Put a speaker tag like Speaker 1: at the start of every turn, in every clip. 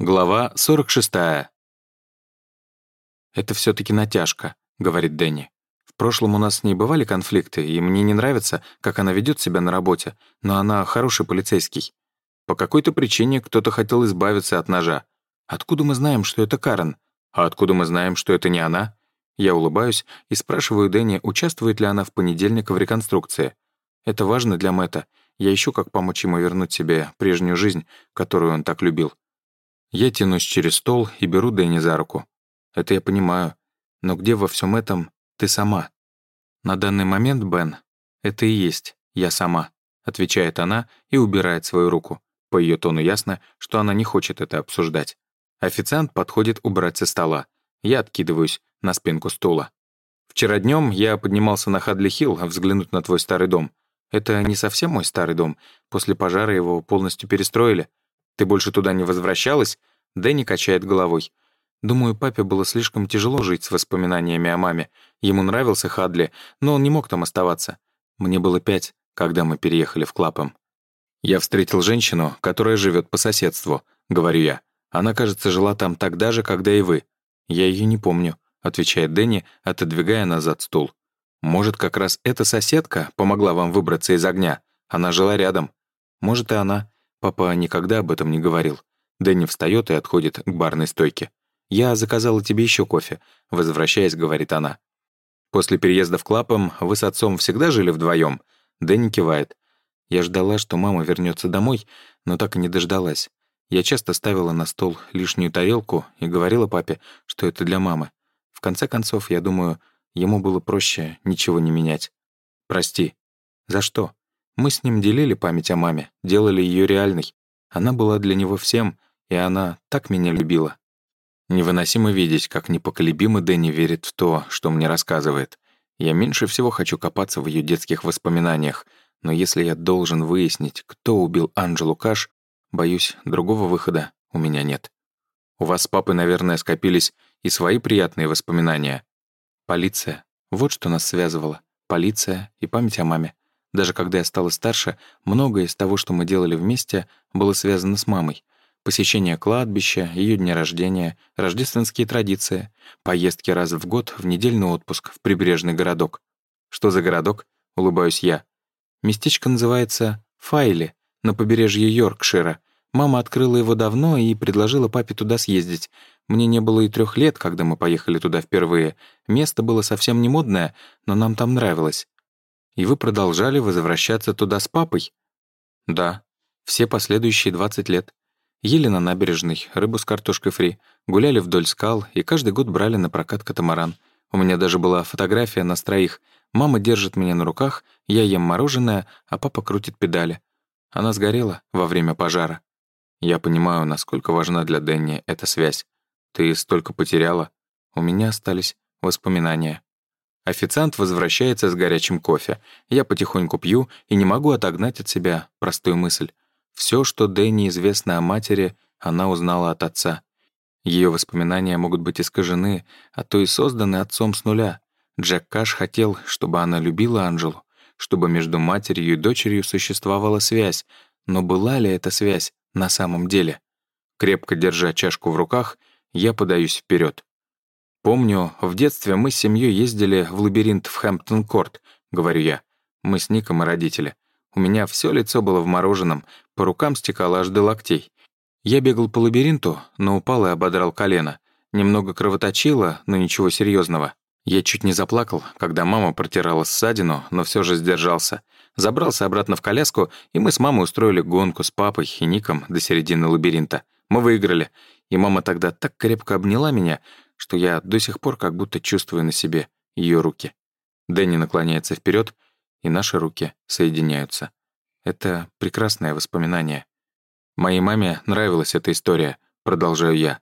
Speaker 1: Глава 46. «Это все таки натяжка», — говорит Дэнни. «В прошлом у нас с ней бывали конфликты, и мне не нравится, как она ведет себя на работе, но она хороший полицейский. По какой-то причине кто-то хотел избавиться от ножа. Откуда мы знаем, что это Карен? А откуда мы знаем, что это не она?» Я улыбаюсь и спрашиваю Дэнни, участвует ли она в понедельник в реконструкции. Это важно для Мэтта. Я ищу, как помочь ему вернуть себе прежнюю жизнь, которую он так любил. Я тянусь через стол и беру Дэнни за руку. Это я понимаю. Но где во всем этом ты сама? На данный момент, Бен, это и есть я сама, отвечает она и убирает свою руку. По ее тону ясно, что она не хочет это обсуждать. Официант подходит убрать со стола. Я откидываюсь на спинку стула. Вчера днем я поднимался на Хадли-Хилл взглянуть на твой старый дом. Это не совсем мой старый дом. После пожара его полностью перестроили. Ты больше туда не возвращалась?» Дэнни качает головой. Думаю, папе было слишком тяжело жить с воспоминаниями о маме. Ему нравился Хадли, но он не мог там оставаться. Мне было пять, когда мы переехали в Клапом. «Я встретил женщину, которая живет по соседству», — говорю я. «Она, кажется, жила там тогда же, когда и вы». «Я ее не помню», — отвечает Дэнни, отодвигая назад стул. «Может, как раз эта соседка помогла вам выбраться из огня? Она жила рядом». «Может, и она. Папа никогда об этом не говорил. Дэнни встает и отходит к барной стойке. «Я заказала тебе еще кофе», — возвращаясь, говорит она. «После переезда в Клапом вы с отцом всегда жили вдвоем? Дэнни кивает. Я ждала, что мама вернется домой, но так и не дождалась. Я часто ставила на стол лишнюю тарелку и говорила папе, что это для мамы. В конце концов, я думаю, ему было проще ничего не менять. «Прости». «За что?» Мы с ним делили память о маме, делали ее реальной. Она была для него всем, и она так меня любила. Невыносимо видеть, как непоколебимо Дэнни верит в то, что мне рассказывает. Я меньше всего хочу копаться в ее детских воспоминаниях, но если я должен выяснить, кто убил Анджелу Каш, боюсь, другого выхода у меня нет. У вас с папой, наверное, скопились и свои приятные воспоминания. Полиция. Вот что нас связывало. Полиция и память о маме. Даже когда я стала старше, многое из того, что мы делали вместе, было связано с мамой. Посещение кладбища, ее дни рождения, рождественские традиции, поездки раз в год в недельный отпуск в прибрежный городок. Что за городок? Улыбаюсь я. Местечко называется Файли, на побережье Йоркшира. Мама открыла его давно и предложила папе туда съездить. Мне не было и трех лет, когда мы поехали туда впервые. Место было совсем не модное, но нам там нравилось. И вы продолжали возвращаться туда с папой? Да, все последующие 20 лет. Ели на набережной, рыбу с картошкой фри, гуляли вдоль скал и каждый год брали на прокат катамаран. У меня даже была фотография на троих. Мама держит меня на руках, я ем мороженое, а папа крутит педали. Она сгорела во время пожара. Я понимаю, насколько важна для Дэнни эта связь. Ты столько потеряла. У меня остались воспоминания. Официант возвращается с горячим кофе. Я потихоньку пью и не могу отогнать от себя простую мысль. Все, что Дэнни известно о матери, она узнала от отца. Ее воспоминания могут быть искажены, а то и созданы отцом с нуля. Джек Каш хотел, чтобы она любила Анжелу, чтобы между матерью и дочерью существовала связь, но была ли эта связь на самом деле? Крепко держа чашку в руках, я подаюсь вперед. «Помню, в детстве мы с семьей ездили в лабиринт в Хэмптон-Корт», — говорю я. Мы с Ником и родители. У меня все лицо было в мороженом, по рукам стекало аж до локтей. Я бегал по лабиринту, но упал и ободрал колено. Немного кровоточило, но ничего серьезного. Я чуть не заплакал, когда мама протирала ссадину, но все же сдержался. Забрался обратно в коляску, и мы с мамой устроили гонку с папой и Ником до середины лабиринта. Мы выиграли, и мама тогда так крепко обняла меня, что я до сих пор как будто чувствую на себе ее руки. Дэнни наклоняется вперед, и наши руки соединяются. Это прекрасное воспоминание. Моей маме нравилась эта история, продолжаю я.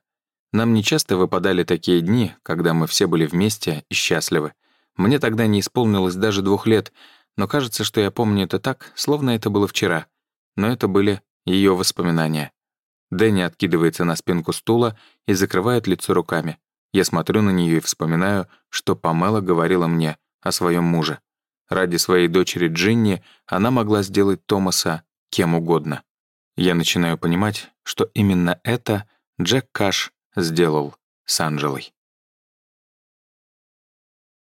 Speaker 1: Нам нечасто выпадали такие дни, когда мы все были вместе и счастливы. Мне тогда не исполнилось даже двух лет, но кажется, что я помню это так, словно это было вчера. Но это были ее воспоминания. Дэнни откидывается на спинку стула и закрывает лицо руками. Я смотрю на нее и вспоминаю, что Памела говорила мне о своем муже. Ради своей дочери Джинни она могла сделать Томаса кем угодно. Я начинаю понимать, что именно это Джек Каш сделал с Анжелой.